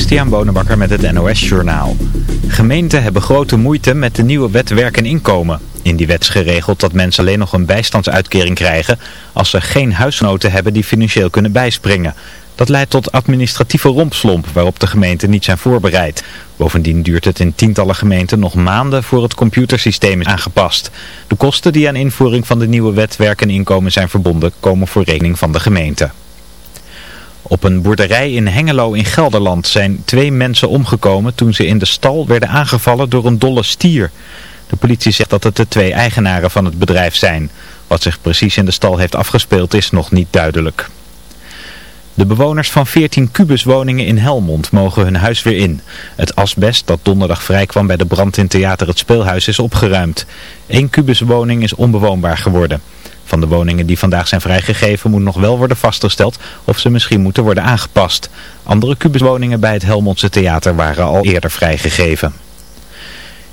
Christian Bonenbakker met het NOS Journaal. Gemeenten hebben grote moeite met de nieuwe wet werk en inkomen. In die wet is geregeld dat mensen alleen nog een bijstandsuitkering krijgen als ze geen huisnoten hebben die financieel kunnen bijspringen. Dat leidt tot administratieve rompslomp waarop de gemeenten niet zijn voorbereid. Bovendien duurt het in tientallen gemeenten nog maanden voor het computersysteem is aangepast. De kosten die aan invoering van de nieuwe wet werk en inkomen zijn verbonden komen voor rekening van de gemeente. Op een boerderij in Hengelo in Gelderland zijn twee mensen omgekomen toen ze in de stal werden aangevallen door een dolle stier. De politie zegt dat het de twee eigenaren van het bedrijf zijn. Wat zich precies in de stal heeft afgespeeld is nog niet duidelijk. De bewoners van 14 kubuswoningen in Helmond mogen hun huis weer in. Het asbest dat donderdag vrijkwam bij de brand in theater Het Speelhuis is opgeruimd. Eén kubuswoning is onbewoonbaar geworden. Van de woningen die vandaag zijn vrijgegeven moet nog wel worden vastgesteld of ze misschien moeten worden aangepast. Andere kubuswoningen bij het Helmondse Theater waren al eerder vrijgegeven.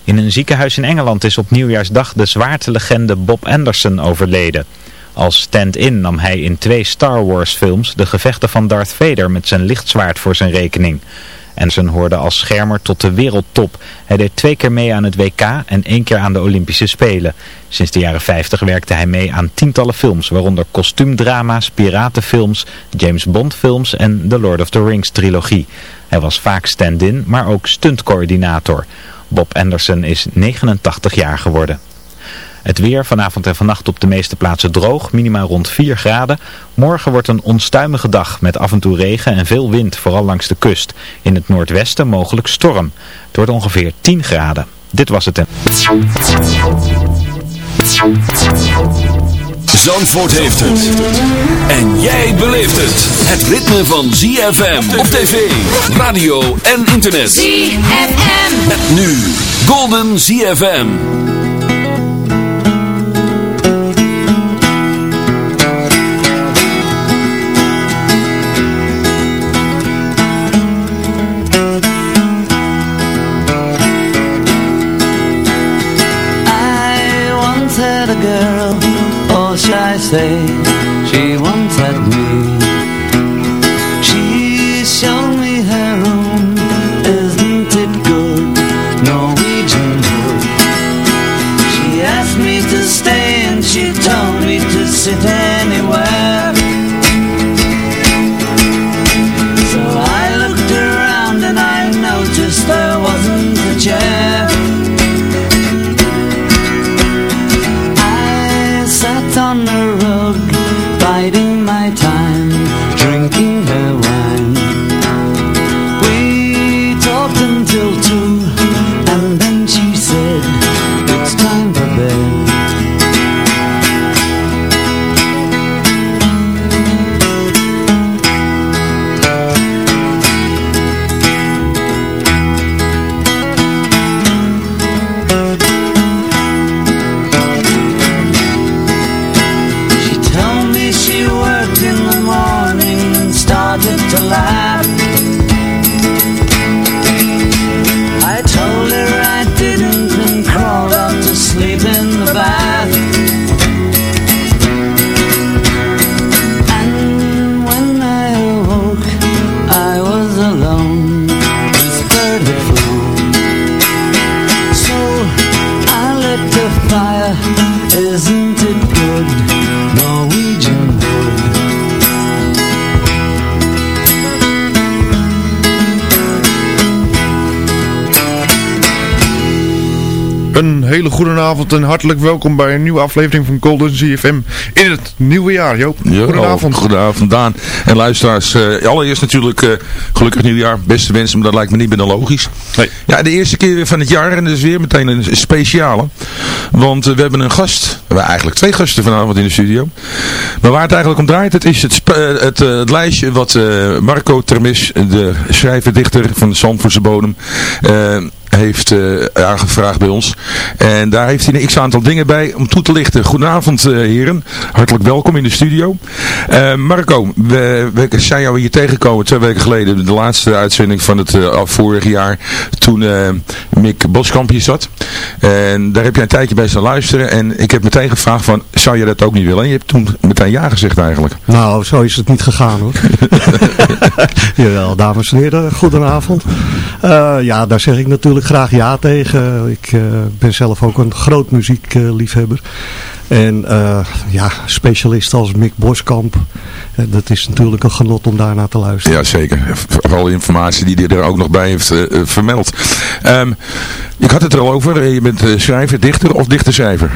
In een ziekenhuis in Engeland is op nieuwjaarsdag de zwaartelegende Bob Anderson overleden. Als stand-in nam hij in twee Star Wars films de gevechten van Darth Vader met zijn lichtzwaard voor zijn rekening. Anderson hoorde als schermer tot de wereldtop. Hij deed twee keer mee aan het WK en één keer aan de Olympische Spelen. Sinds de jaren 50 werkte hij mee aan tientallen films, waaronder kostuumdrama's, piratenfilms, James Bond films en de Lord of the Rings trilogie. Hij was vaak stand-in, maar ook stuntcoördinator. Bob Anderson is 89 jaar geworden. Het weer vanavond en vannacht op de meeste plaatsen droog, minimaal rond 4 graden. Morgen wordt een onstuimige dag met af en toe regen en veel wind, vooral langs de kust. In het noordwesten mogelijk storm. Het wordt ongeveer 10 graden. Dit was het. Zandvoort heeft het. En jij beleeft het. Het ritme van ZFM op tv, radio en internet. ZFM. Met nu Golden ZFM. Girl, or shall I say, she had me. She showed me her room, isn't it good? Norwegian wood. She asked me to stay and she told me to sit anywhere. Hele goede avond en hartelijk welkom bij een nieuwe aflevering van Golden ZFM in het nieuwe jaar, Joop. Goedenavond. oh, goedenavond Daan en luisteraars. Eh, allereerst natuurlijk eh, gelukkig nieuwjaar. Beste wensen, maar dat lijkt me niet meer dan logisch. Nee. Ja, de eerste keer weer van het jaar en dat is weer meteen een speciale. Want eh, we hebben een gast. We hebben eigenlijk twee gasten vanavond in de studio. Maar waar het eigenlijk om draait, het is het, het, het lijstje wat Marco Termis, de schrijver-dichter van de Zandvoortse Bodem, heeft aangevraagd bij ons. En daar heeft hij een x-aantal dingen bij om toe te lichten. Goedenavond heren, hartelijk welkom in de studio. Marco, we, we zijn jou hier tegengekomen twee weken geleden, de laatste uitzending van het vorig jaar, toen Mick Boskamp hier zat. En daar heb jij een tijdje bij staan luisteren en ik heb meteen gevraagd van, zou je dat ook niet willen? En je hebt toen meteen ja gezegd eigenlijk. Nou, zo is het niet gegaan hoor. Jawel, dames en heren, goedenavond. Uh, ja, daar zeg ik natuurlijk graag ja tegen. Ik uh, ben zelf ook een groot muziekliefhebber. En uh, ja, specialist als Mick Boskamp, dat is natuurlijk een genot om daarna te luisteren. Ja, zeker. Alle informatie die hij er ook nog bij heeft vermeld. Um, ik had het er al over, je bent schrijver, dichter of dichterschrijver?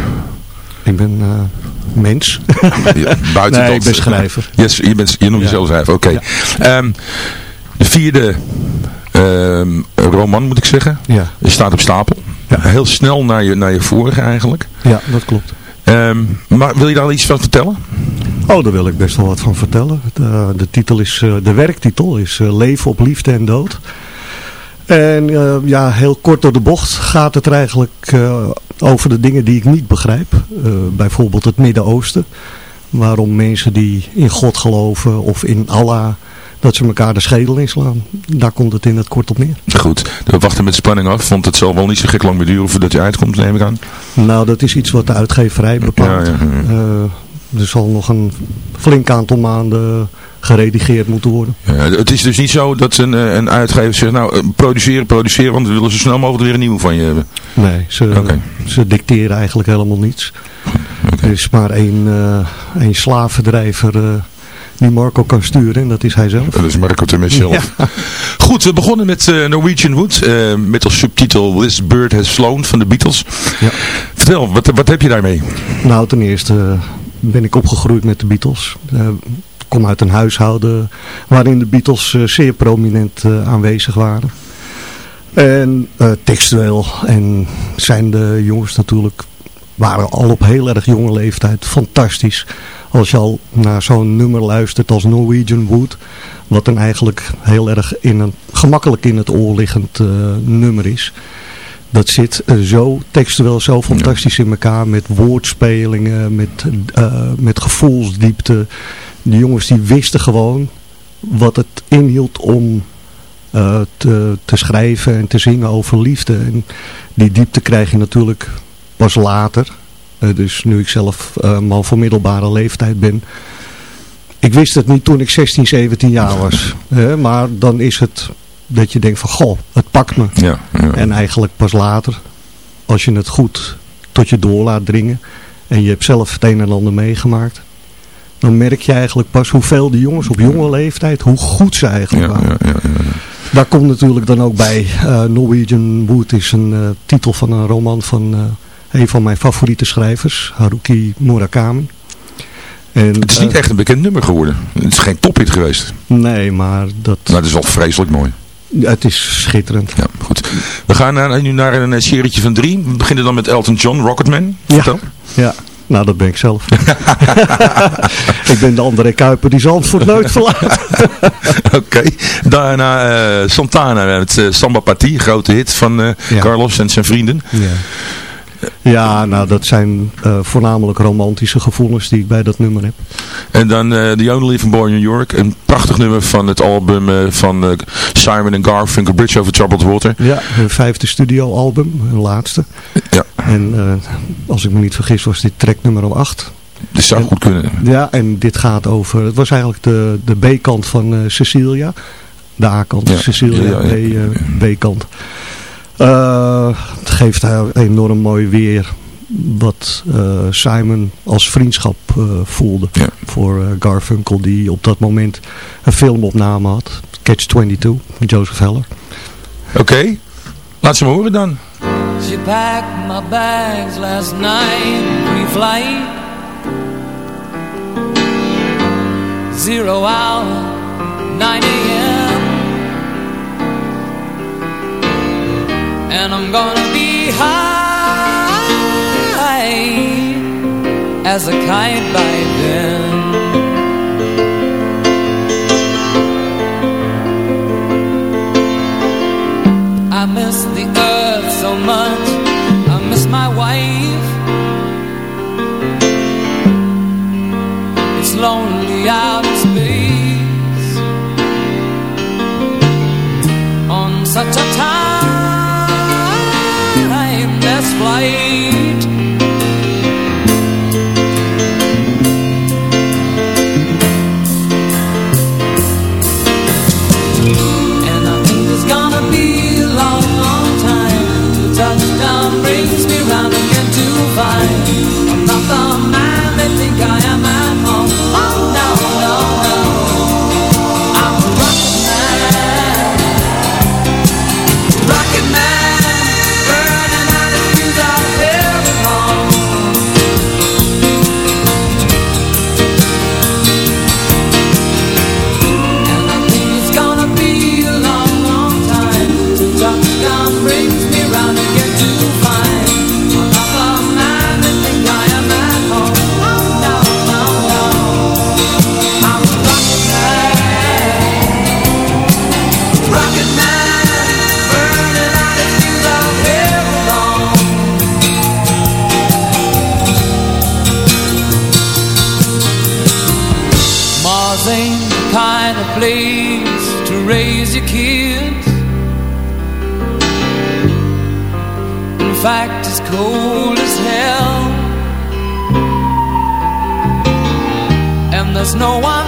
Ik ben mens. buiten nee, ik ben schrijver. Yes, je, bent, je noemt jezelf schrijver, oké. Ehm, de vierde roman, moet ik zeggen, ja. staat op stapel. Ja. Heel snel naar je, naar je vorige eigenlijk. Ja, dat klopt. Um, maar wil je daar iets van vertellen? Oh, daar wil ik best wel wat van vertellen. De, de titel is, uh, de werktitel is uh, Leven op liefde en dood. En uh, ja, heel kort door de bocht gaat het er eigenlijk over de dingen die ik niet begrijp. Uh, bijvoorbeeld het Midden-Oosten. Waarom mensen die in God geloven of in Allah dat ze elkaar de schedel inslaan. Daar komt het in het kort op neer. Goed, we wachten met spanning af. Vond het zal wel niet zo gek lang meer duren voordat je uitkomt, neem ik aan. Nou, dat is iets wat de uitgeverij bepaalt. Ja, ja, uh, er zal nog een flink aantal maanden geredigeerd moeten worden. Ja, het is dus niet zo dat een, eh, een uitgever zegt, nou uh, produceren, produceren, want we willen zo snel mogelijk weer een nieuwe van je hebben. Nee, ze, ze dicteren eigenlijk helemaal niets. Okay. Er is maar één, uh, één slavendrijver die Marco kan sturen en dat is hij zelf. Dat is Marco Temes zelf. Ja. Goed, we begonnen met Norwegian Wood, met als subtitel This Bird Has Flown van de Beatles. Ja. Vertel, wat, wat heb je daarmee? Nou, ten eerste ben ik opgegroeid met de Beatles kom uit een huishouden waarin de Beatles zeer prominent aanwezig waren. En uh, textueel en zijn de jongens natuurlijk, waren al op heel erg jonge leeftijd fantastisch. Als je al naar zo'n nummer luistert als Norwegian Wood, wat dan eigenlijk heel erg in een, gemakkelijk in het oor liggend nummer is dat zit zo textueel zo fantastisch in elkaar met woordspelingen, met, uh, met gevoelsdiepte de jongens die wisten gewoon wat het inhield om te, te schrijven en te zingen over liefde. En die diepte krijg je natuurlijk pas later. Uh, dus nu ik zelf man van middelbare leeftijd ben. Ik wist het niet toen ik 16, 17 jaar was. maar dan is het dat je denkt van goh, het pakt me. Ja, ja. En eigenlijk pas later, als je het goed tot je door laat dringen. En je hebt zelf het een en ander meegemaakt dan merk je eigenlijk pas hoeveel de jongens op jonge leeftijd, hoe goed ze eigenlijk waren. Ja, ja, Daar komt natuurlijk dan ook bij, uh, Norwegian Wood is een uh, titel van een roman van uh, een van mijn favoriete schrijvers, Haruki Murakami. En, het is niet echt een bekend nummer geworden. Het is geen tophit geweest. Nee, maar dat... Maar het is wel vreselijk mooi. Ja, het is schitterend. Ja, goed. We gaan naar, nu naar een serietje van drie. We beginnen dan met Elton John, Rocketman. Vertel. Ja, ja. Nou, dat ben ik zelf. ik ben de andere Kuiper die Zandvoort nooit verlaat. Oké. Daarna uh, Santana met uh, Samba Partie, grote hit van uh, ja. Carlos en zijn vrienden. Ja. Ja, nou dat zijn uh, voornamelijk romantische gevoelens die ik bij dat nummer heb. En dan uh, The Only Live in Boy New York. Een prachtig nummer van het album uh, van Simon Garfunkel, Bridge Over Troubled Water. Ja, hun vijfde studioalbum, hun laatste. Ja. En als ik me niet vergis was dit track nummer 8. Dat zou en, goed kunnen. Ja, en dit gaat over, het was eigenlijk de, de B-kant van Cecilia. De A-kant, ja. Cecilia, ja, ja, B-kant. Uh, het geeft enorm mooi weer wat uh, Simon als vriendschap uh, voelde ja. voor Garfunkel die op dat moment een filmopname had. Catch 22 van Joseph Heller. Oké, okay. laat ze me horen dan. She packed my bags last night pre-flight Zero hour, 9 a.m. and I'm gonna be high as a kite by then. Kids. In fact, it's cold as hell And there's no one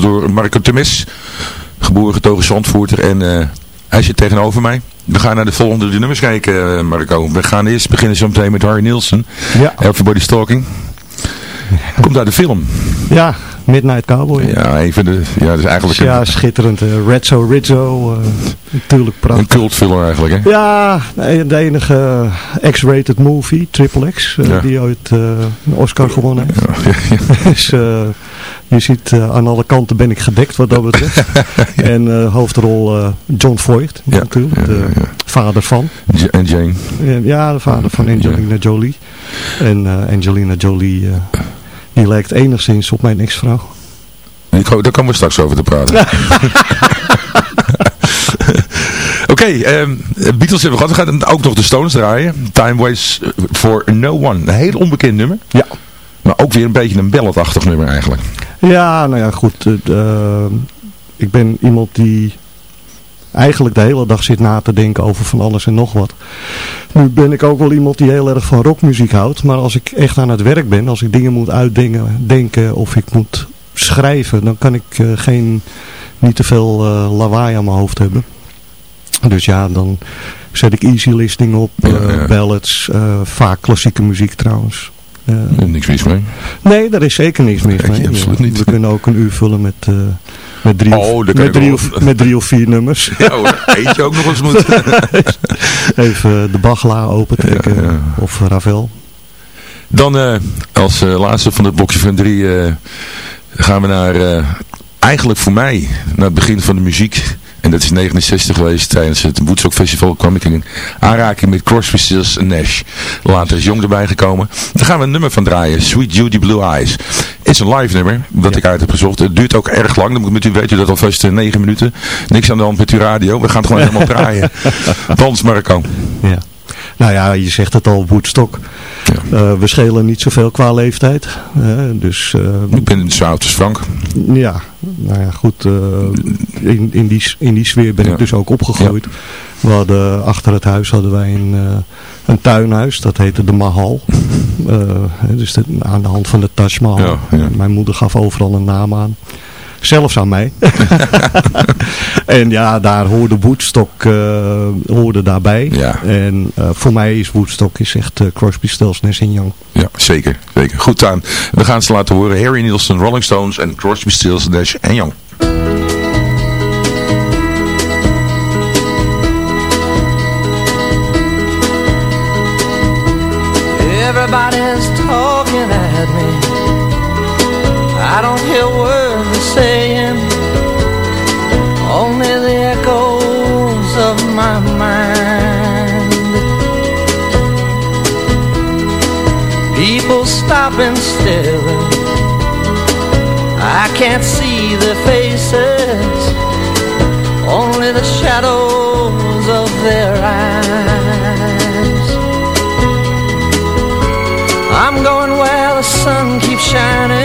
Door Marco Temes. Geboren getogen Zandvoorter. En eh, hij zit tegenover mij. We gaan naar de volgende de nummers kijken, eh, Marco. We gaan eerst beginnen zo meteen met Harry Nielsen. Ja. Everybody Stalking. Komt uit de film. Ja, Midnight Cowboy. Ja, een van de, ja, is eigenlijk Ja, een, schitterend. eh, Rezzo Rizzo, eh, natuurlijk een prachtig. cultfilm eigenlijk, hè? Ja, de enige X-rated movie, Triple X, eh, Ja. die ooit eh, een Oscar gewonnen heeft. Ja. Dus eh, je ziet eh, aan alle kanten ben ik gedekt wat dat betreft. En eh, hoofdrol eh, John Voight Ja, natuurlijk, de ja, vader van. En Jane. Ja, de vader van Angelina Jolie. En eh, Angelina Jolie, eh, die lijkt enigszins op mijn ex-vrouw. Daar komen we straks over te praten. Oké, ehm, Beatles hebben we gehad. We gaan ook nog de Stones draaien. Time Waits for No One. Een heel onbekend nummer. Ja. Maar ook weer een beetje een balladachtig nummer eigenlijk. Ja, nou ja, goed. eh, eh, ik ben iemand die eigenlijk de hele dag zit na te denken over van alles en nog wat. Nu ben ik ook wel iemand die heel erg van rockmuziek houdt. Maar als ik echt aan het werk ben, als ik dingen moet uitdenken denken, of ik moet schrijven, dan kan ik eh, geen niet te veel eh, lawaai aan mijn hoofd hebben. Dus ja, dan zet ik easy listening op, eh, ballads, vaak klassieke muziek trouwens. Niks mis mee. nee, daar is zeker niks mis Nee, mee. absoluut niet. We kunnen ook een uur vullen met, met, drie, Oh, of, met, drie of, met drie of vier nummers. Ja hoor, eentje ook nog eens moet. Even de Bachla opentrekken Ja, ja. of Ravel. Dan eh, als eh, laatste van het blokje van drie eh, gaan we naar, eh, eigenlijk voor mij, naar het begin van de muziek. En dat is 69 geweest tijdens het Woodstock Festival kwam ik in aanraking met Crosby, Stills en Nash. Later is Jong erbij gekomen. Daar gaan we een nummer van draaien, Sweet Judy Blue Eyes. is een live nummer, dat ik uit heb gezocht. Het duurt ook erg lang, dan moet met u weten dat alvast eh, 9 minuten. Niks aan de hand met uw radio, we gaan het gewoon helemaal draaien. Dans Marco. Ja. Nou ja, je zegt het al, Woodstock. Ja. Eh, we schelen niet zoveel qua leeftijd. eh, dus eh, Ik ben oud als Frank. ja, nou ja, goed. eh, in, in, die, in die sfeer ben Ja. ik dus ook opgegroeid. We hadden, achter het huis hadden wij een, een tuinhuis. Dat heette de Mahal. Dus de- aan de hand van de Taj Mahal. Ja, ja. Mijn moeder gaf overal een naam aan. Zelfs aan mij. en ja, daar hoorde Woodstock eh, hoorde daarbij. Ja. En eh, voor mij is Woodstock is echt eh, Crosby, Stills, Nash Young. Ja, zeker. zeker. Goed aan. We gaan ze laten horen. Harry Nielsen, Rolling Stones en Crosby, Stills, Nash en Young. And stare. I can't see their faces, only the shadows of their eyes. I'm going where the sun keeps shining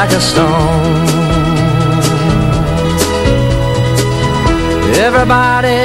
like a stone. Everybody's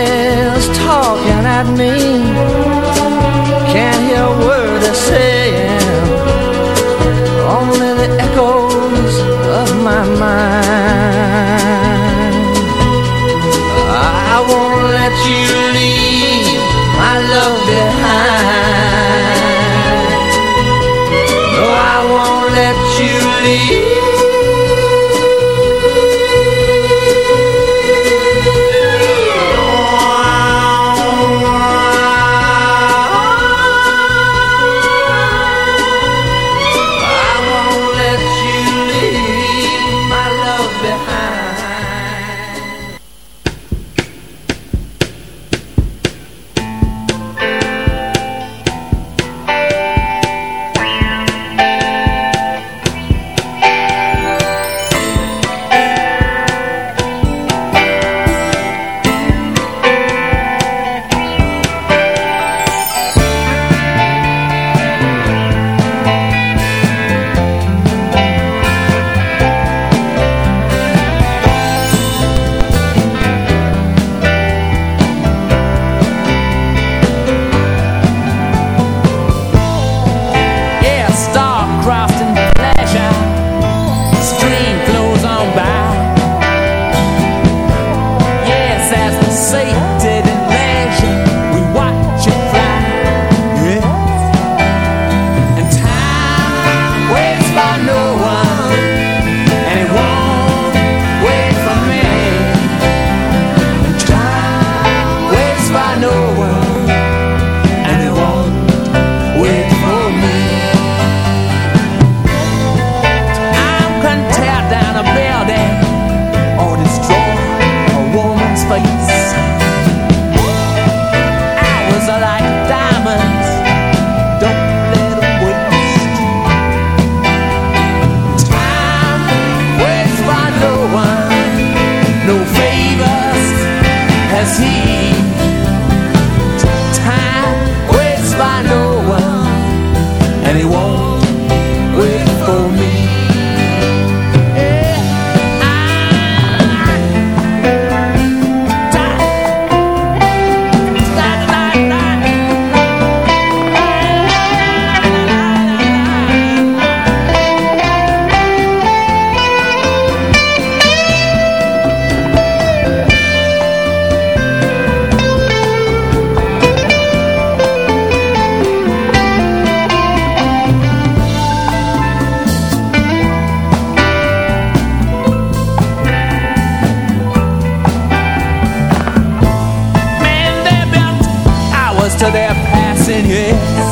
till they're passing years,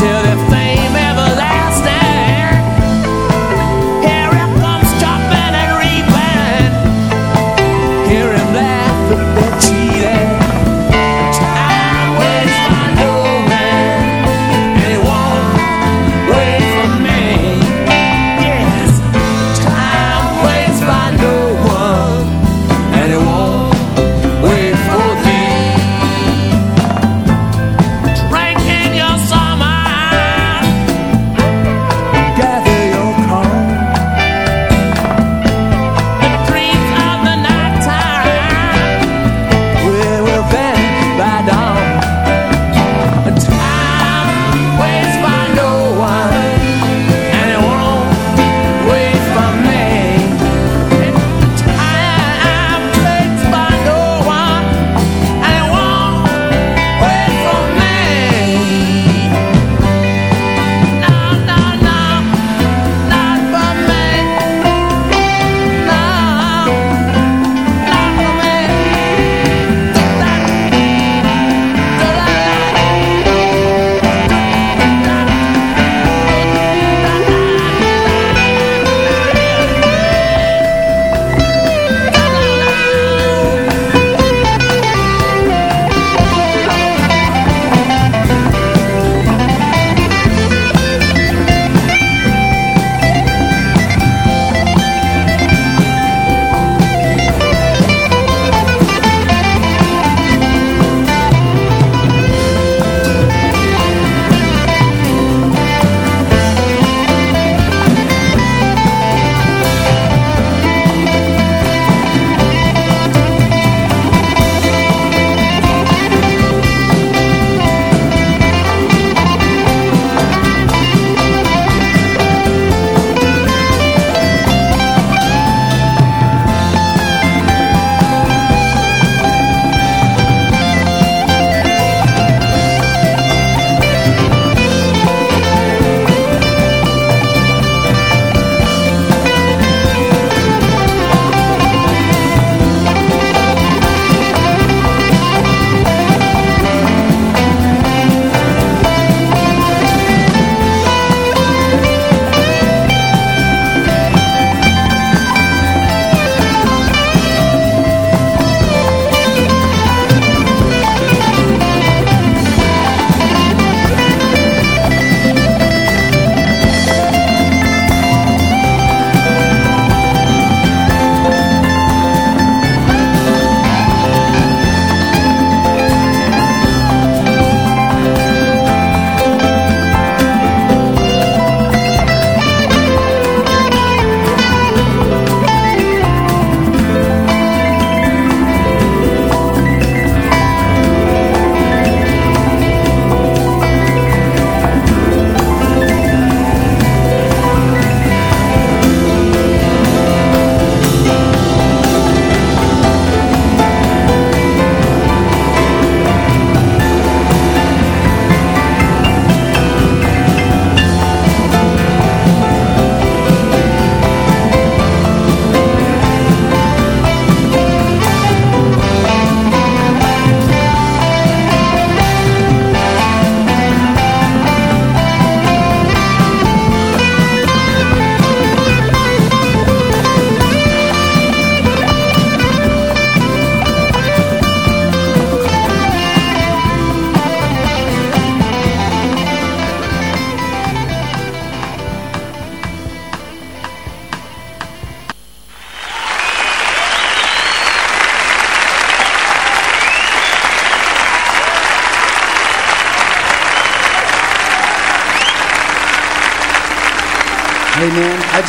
till they're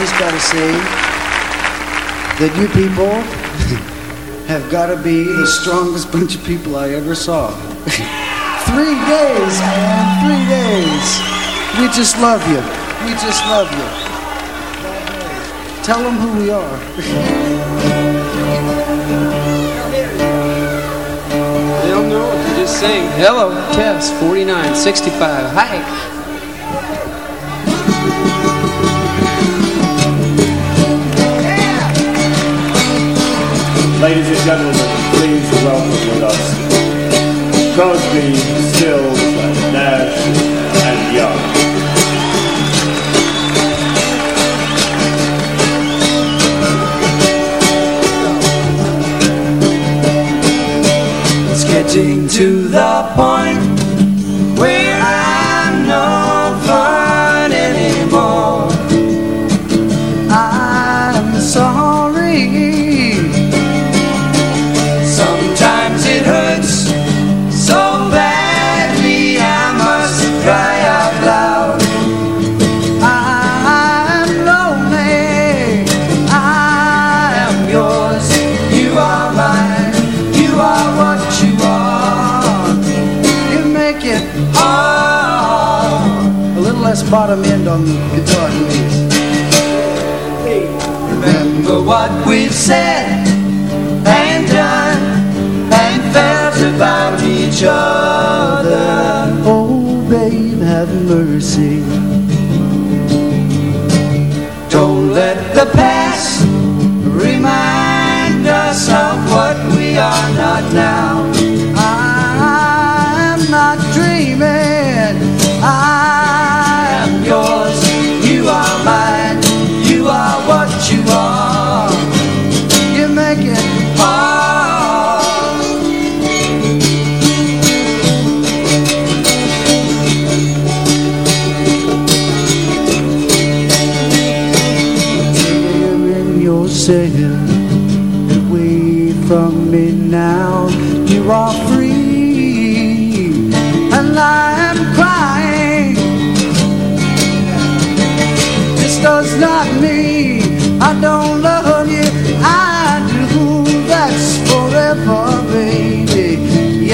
just gotta say that you people have gotta be the strongest bunch of people I ever saw. three days, man, three days. We just love you. We just love you. Tell them who we are. They don't know. You just sing. Hello, Tess, 4965. Hi. gentlemen, please welcome with us Crosby, Stills, Nash, and Young. It's getting to the point bottom end on the guitar to me. Remember what we've said and done and felt about each other. Oh, babe, have mercy. Don't let the past remind us of what we are not now.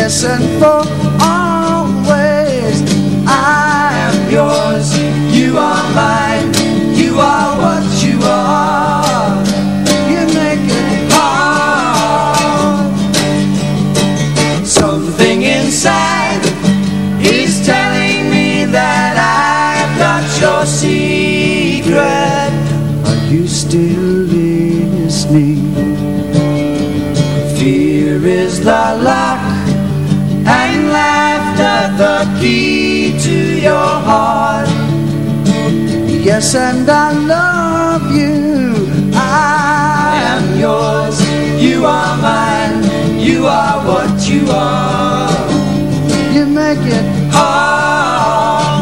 yes and for always. I am yours, you are mine. the key to your heart. Yes, and I love you. I am yours. You are mine. You are what you are. You make it hard.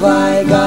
Like. I?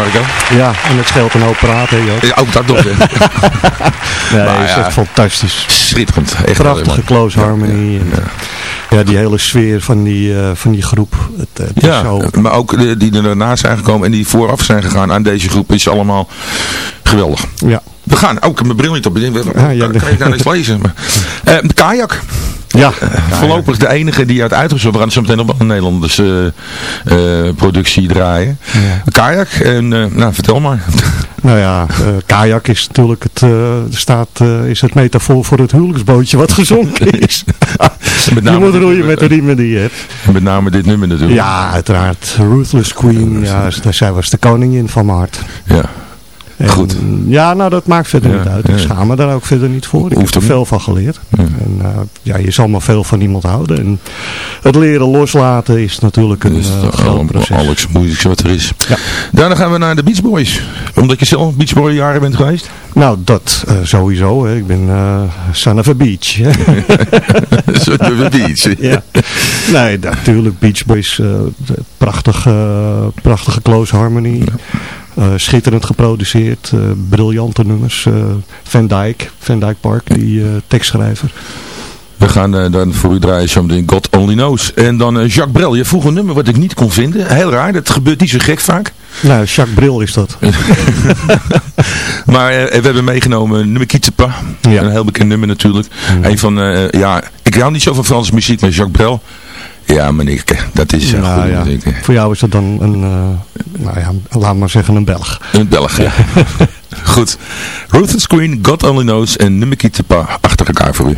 Marco. Ja, en het scheelt een hoop praten. Ja, ook dat nog. Nee, Maar is ja. echt fantastisch. Schitterend. Echt Prachtige close harmony. En, ja. die hele sfeer van die, eh, van die groep. Het, Ja, zo... maar ook de, die er daarna zijn gekomen en die vooraf zijn gegaan aan deze groep is allemaal geweldig. Ja. We gaan ook mijn bril niet op. Ik Ja, ja, kan ik nou niks lezen. Maar, eh, kajak. Ja, Voorlopig de enige die uit uitgezocht. We gaan zo meteen wel een Nederlandse eh, eh, productie draaien. Kajak. En, eh, nou, vertel maar. Nou ja, eh, kajak is natuurlijk het, eh, staat, eh, is het metafoor voor het huwelijksbootje wat gezonken is. Met je moet roeien met de riemen die je hebt. Met name dit nummer natuurlijk. Ja, uiteraard. Ruthless Queen. Ja, daar- zij was de koningin van mijn hart. Ja. En, Goed. Ja, nou dat maakt verder Ja, niet uit. Ik ja. schaam me daar ook verder niet voor. Ik Hoeft heb er veel van geleerd. Ja. En uh, ja, je zal maar veel van iemand houden. En het leren loslaten is natuurlijk een Dus uh, groot proces. alles moeilijkste wat er is. Ja. Daarna gaan we naar de Beach Boys. Omdat je zelf Beach Boy jaren bent geweest. Nou, dat uh, sowieso. Hè. Ik ben uh, son of a beach. Son of a beach. ja. Nee, natuurlijk. Beach Boys. Prachtige, prachtige close harmony. Uh, schitterend geproduceerd, uh, briljante nummers. Uh, Van Dyke, Van Dyke Park, die tekstschrijver. We gaan dan voor u draaien zo meteen God Only Knows. En dan Jacques Brel. Je vroeg een nummer wat ik niet kon vinden. Heel raar, dat gebeurt niet zo gek vaak. Nou, Jacques Bril is dat. maar we hebben meegenomen nummer Kitsepa. Ja. Een heel bekend nummer natuurlijk. Mm. Een van, ja, ik hou niet zo van Franse muziek, maar Jacques Brel... Ja, meneer, dat is nou, goed ja. Voor jou is dat dan een, uh, nou ja, laat maar zeggen een Belg. Een Belg, ja. goed. Ruthless Queen, God Only Knows en Numeki Tepa achter elkaar voor u.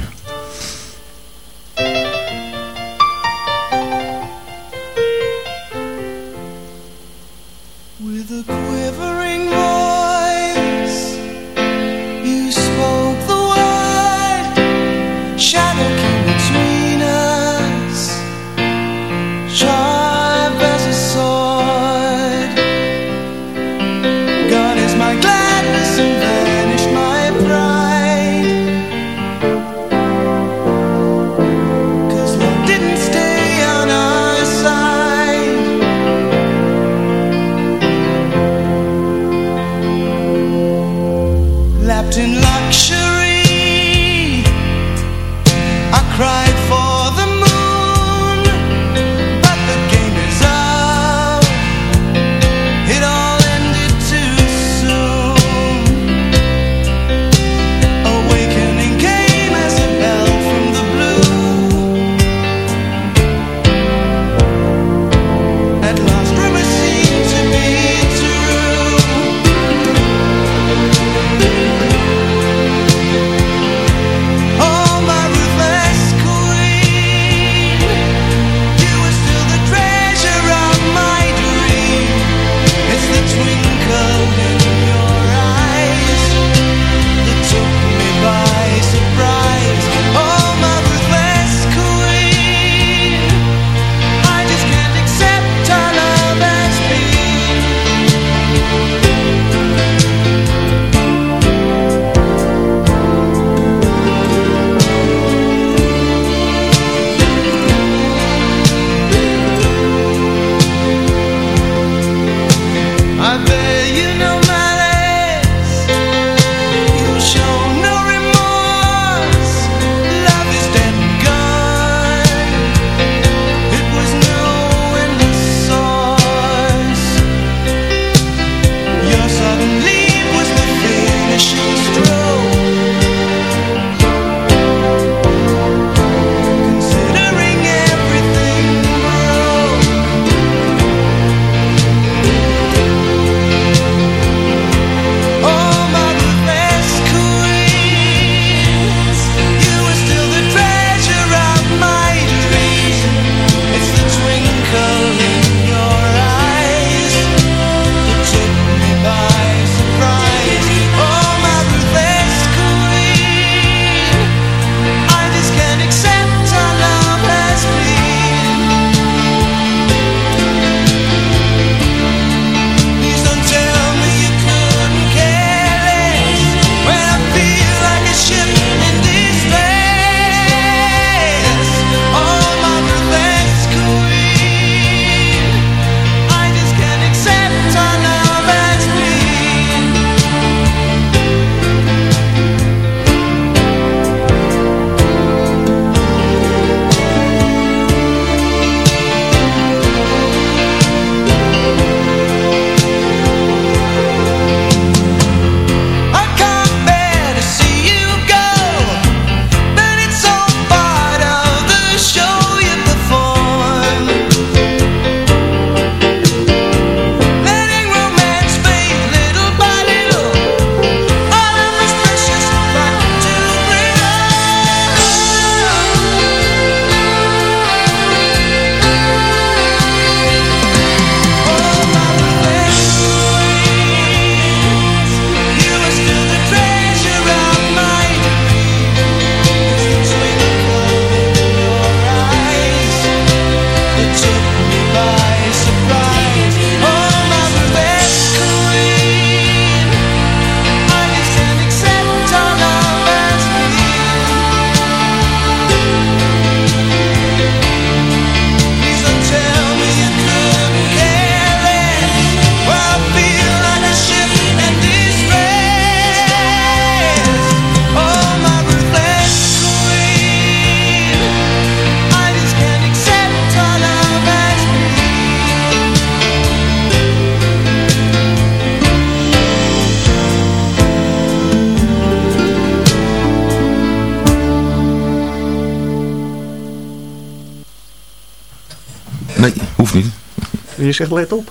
zegt let op.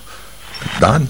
Daan.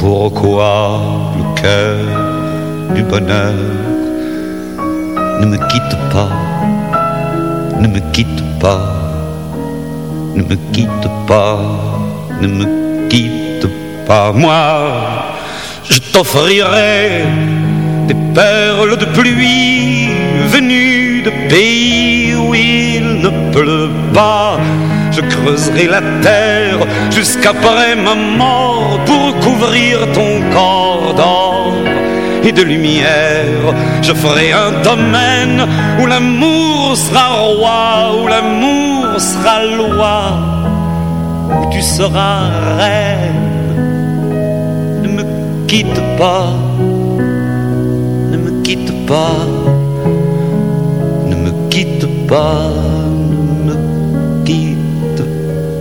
pourquoi le cœur du bonheur ne me quitte pas, ne me quitte pas, ne me quitte pas, ne me quitte pas. Moi, je t'offrirai des perles de pluie venues de pays où il ne pleut pas. Je creuserai la terre jusqu'après ma mort pour couvrir ton corps d'or et de lumière. Je ferai un domaine où l'amour sera roi, où l'amour sera loi, où tu seras reine. Ne me quitte pas, ne me quitte pas, ne me quitte pas,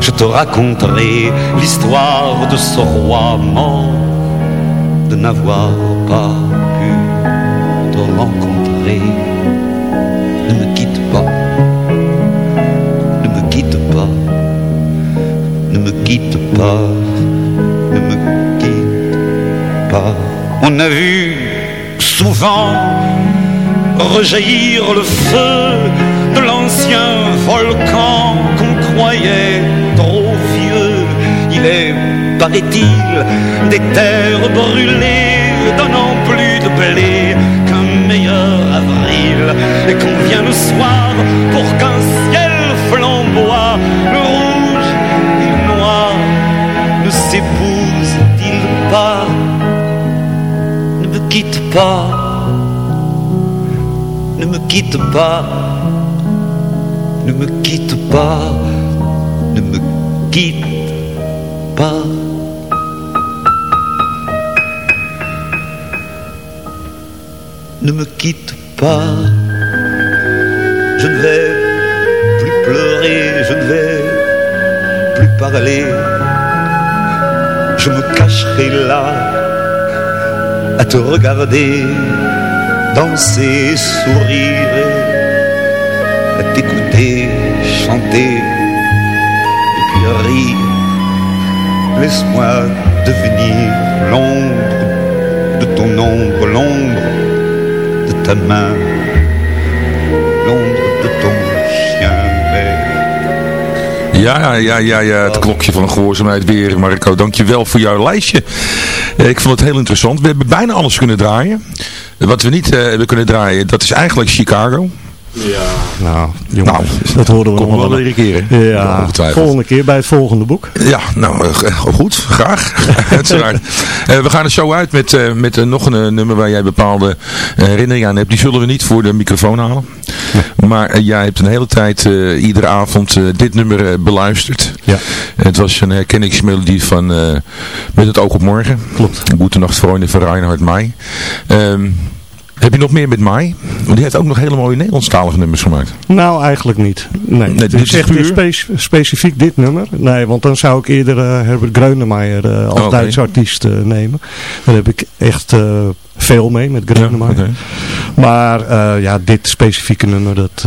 Je te raconterai l'histoire de ce roi mort, de n'avoir pas pu te rencontrer. Ne me quitte pas, ne me quitte pas, ne me quitte pas, ne me quitte pas. On a vu souvent rejaillir le feu de l'ancien volcan qu'on croyait paraît-il, des terres brûlées, donnant plus de blé qu'un meilleur avril. Et qu'on vient le soir pour qu'un ciel flamboie, le rouge et le noir ne quitte pas ne me quitte pas, ne me quitte pas, ne me quitte pas. Ne me quitte pas, je ne vais plus pleurer, je ne vais plus parler, je me cacherai là à te regarder danser, sourire, à t'écouter, chanter, et puis rire. Laisse-moi devenir l'ombre de ton ombre, l'ombre ta main, l'ombre de ton chien. Ja, ja, ja, ja, het klokje van gehoorzaamheid weer. Marco, dankjewel voor jouw lijstje. Ik vond het heel interessant. We hebben bijna alles kunnen draaien. Wat we niet eh, hebben kunnen draaien, dat is eigenlijk Chicago. Ja. Nou, jongen, Nou, dat horen we nog we wel een keer, hè? Ja, volgende keer bij het volgende boek. Ja, nou eh, goed, graag. Uiteraard. Eh, we gaan er zo uit met, eh, met nog een nummer waar jij bepaalde herinneringen aan hebt. Die zullen we niet voor de microfoon halen. Maar jij hebt een hele tijd, eh, iedere avond, eh, dit nummer beluisterd. Ja. Het was een herkenningsmelodie van eh, Met het oog op morgen. Klopt. Goede Nacht Vrienden van Reinhard. Ehm, heb je nog meer met Mai? Want die heeft ook nog hele mooie Nederlandstalige nummers gemaakt. Nou, eigenlijk niet. Nee, Nee, het dit is echt spe- specifiek dit nummer. Nee, want dan zou ik eerder eh, Herbert Grönemeyer eh, als Oké. Duitse artiest eh, nemen. Daar heb ik echt veel mee met Grönemeyer. oké. Maar ja, dit specifieke nummer, dat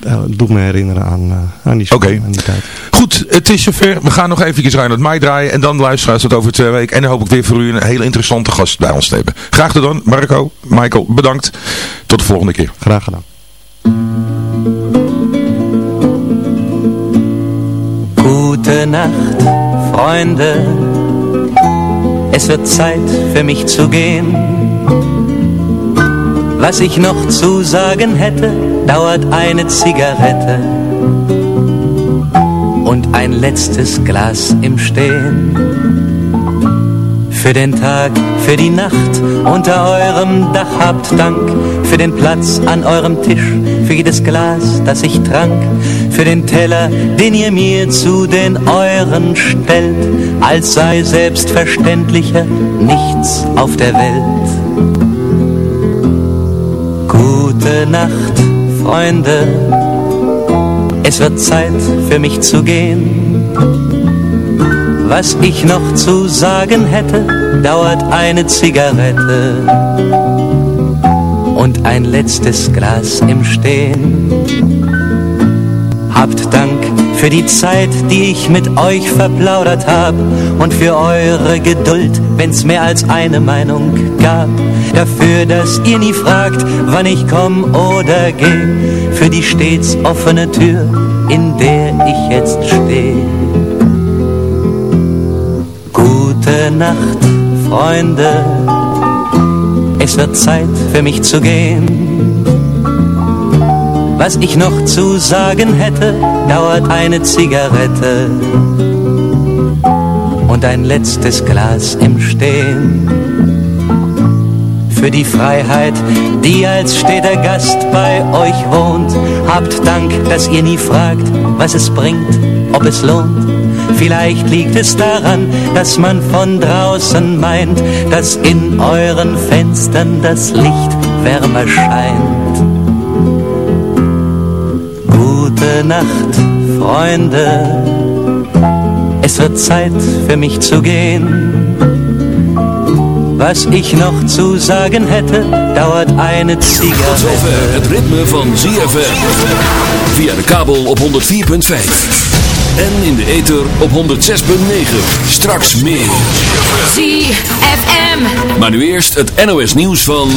eh, eh, doet me herinneren aan, eh, aan, die, aan tijd. Goed, het is zover. We gaan nog eventjes Reinhard Mai draaien. En dan luisteraars tot over twee weken. En dan hoop ik weer voor u een hele interessante gast bij ons te hebben. Graag tot dan. Marco, Michael, bedankt. Tot de volgende keer. Graag gedaan. Gute Nacht, Freunde. Es wird Zeit für mich zu gehen. Was ich noch zu sagen hätte, dauert eine Zigarette und ein letztes Glas im Stehen. Für den Tag, für die Nacht unter eurem Dach habt Dank, für den Platz an eurem Tisch, für jedes Glas, das ich trank, für den Teller, den ihr mir zu den euren stellt, als sei selbstverständlicher nichts auf der Welt. Gute Nacht, Freunde, es wird Zeit für mich zu gehen. Was ich noch zu sagen hätte, dauert eine Zigarette und ein letztes Glas im Stehen. Habt Dank für die Zeit, die ich mit euch verplaudert hab und für eure Geduld, wenn's mehr als eine Meinung gab. Dafür, dass ihr nie fragt, wann ich komm oder geh, für die stets offene Tür, in der ich jetzt steh. Gute Nacht, Freunde, es wird Zeit für mich zu gehen. Was ich noch zu sagen hätte, dauert eine Zigarette und ein letztes Glas im Stehen. Für die Freiheit, die als steter Gast bei euch wohnt, habt Dank, dass ihr nie fragt, was es bringt, ob es lohnt. Vielleicht liegt es daran, dass man von draußen meint, dass in euren Fenstern das Licht wärmer scheint. Gute Nacht, Freunde. es wird Zeit für mich zu gehen. Was ich noch zu sagen hätte, dauert eine Tot Zigarette. zover het ritme van ZFM. Via de kabel op 104.5. En in de ether op 106.9. Straks meer. ZFM. Maar nu eerst het NOS nieuws van...